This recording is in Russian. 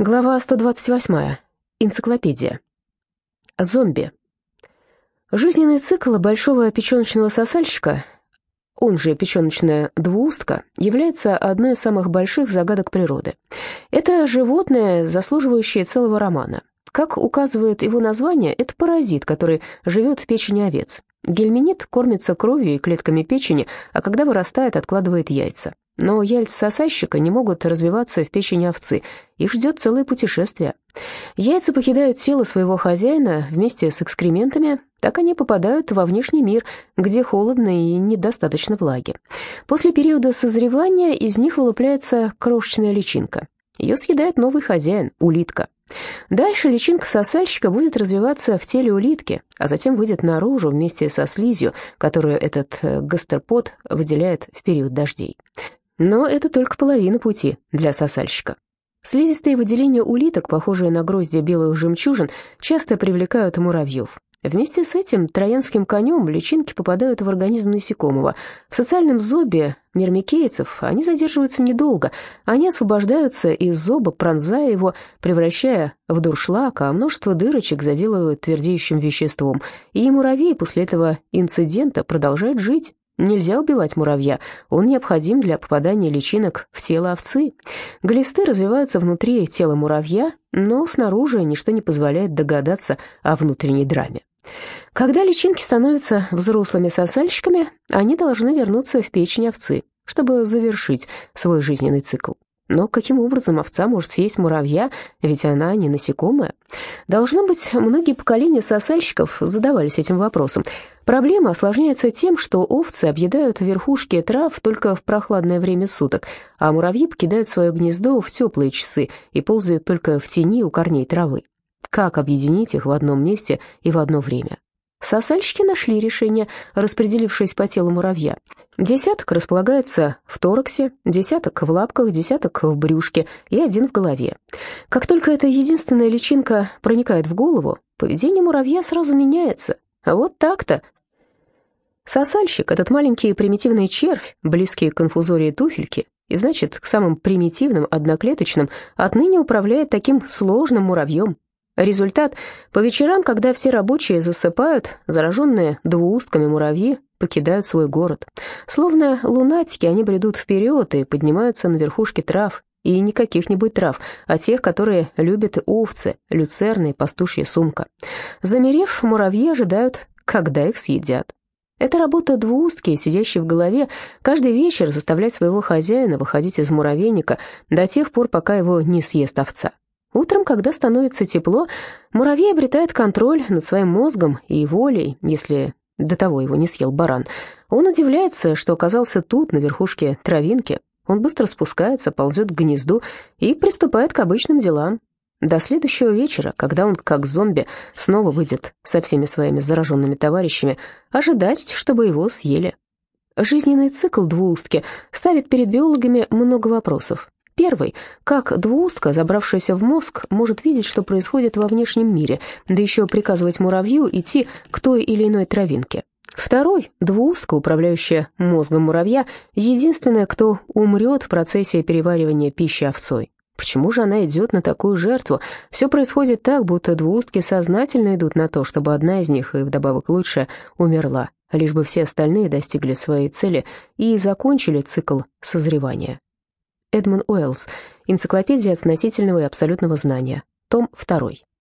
Глава 128. Энциклопедия. Зомби. Жизненный цикл большого печеночного сосальщика, он же печеночная двуустка, является одной из самых больших загадок природы. Это животное, заслуживающее целого романа. Как указывает его название, это паразит, который живет в печени овец. Гельминит кормится кровью и клетками печени, а когда вырастает, откладывает яйца. Но яйца сосальщика не могут развиваться в печени овцы, их ждет целое путешествие. Яйца покидают тело своего хозяина вместе с экскрементами, так они попадают во внешний мир, где холодно и недостаточно влаги. После периода созревания из них вылупляется крошечная личинка. Ее съедает новый хозяин, улитка. Дальше личинка сосальщика будет развиваться в теле улитки, а затем выйдет наружу вместе со слизью, которую этот э, гастропод выделяет в период дождей. Но это только половина пути для сосальщика. Слизистые выделения улиток, похожие на гроздья белых жемчужин, часто привлекают муравьев. Вместе с этим троянским конем личинки попадают в организм насекомого. В социальном зобе мирмикейцев они задерживаются недолго. Они освобождаются из зоба, пронзая его, превращая в дуршлаг, а множество дырочек заделывают твердеющим веществом. И муравьи после этого инцидента продолжают жить. Нельзя убивать муравья, он необходим для попадания личинок в тело овцы. Глисты развиваются внутри тела муравья, но снаружи ничто не позволяет догадаться о внутренней драме. Когда личинки становятся взрослыми сосальщиками, они должны вернуться в печень овцы, чтобы завершить свой жизненный цикл. Но каким образом овца может съесть муравья, ведь она не насекомая? Должно быть, многие поколения сосальщиков задавались этим вопросом. Проблема осложняется тем, что овцы объедают верхушки трав только в прохладное время суток, а муравьи покидают свое гнездо в теплые часы и ползают только в тени у корней травы. Как объединить их в одном месте и в одно время? Сосальщики нашли решение, распределившись по телу муравья. Десяток располагается в тораксе, десяток в лапках, десяток в брюшке и один в голове. Как только эта единственная личинка проникает в голову, поведение муравья сразу меняется. А вот так-то. Сосальщик, этот маленький примитивный червь, близкий к инфузории туфельки, и значит, к самым примитивным одноклеточным, отныне управляет таким сложным муравьем, Результат – по вечерам, когда все рабочие засыпают, зараженные двуустками муравьи покидают свой город. Словно лунатики, они бредут вперед и поднимаются на верхушки трав, и не каких-нибудь трав, а тех, которые любят овцы, люцерны и пастушья сумка. Замерев, муравьи ожидают, когда их съедят. Это работа двуустки, сидящей в голове, каждый вечер заставлять своего хозяина выходить из муравейника до тех пор, пока его не съест овца. Утром, когда становится тепло, муравей обретает контроль над своим мозгом и волей, если до того его не съел баран. Он удивляется, что оказался тут, на верхушке травинки. Он быстро спускается, ползет к гнезду и приступает к обычным делам. До следующего вечера, когда он, как зомби, снова выйдет со всеми своими зараженными товарищами, ожидать, чтобы его съели. Жизненный цикл двуустки ставит перед биологами много вопросов. Первый, как двуустка, забравшаяся в мозг, может видеть, что происходит во внешнем мире, да еще приказывать муравью идти к той или иной травинке. Второй, двуустка, управляющая мозгом муравья, единственная, кто умрет в процессе переваривания пищи овцой. Почему же она идет на такую жертву? Все происходит так, будто двуустки сознательно идут на то, чтобы одна из них, и вдобавок лучшая, умерла, лишь бы все остальные достигли своей цели и закончили цикл созревания. Эдмон Уэллс. Энциклопедия относительного и абсолютного знания. Том 2.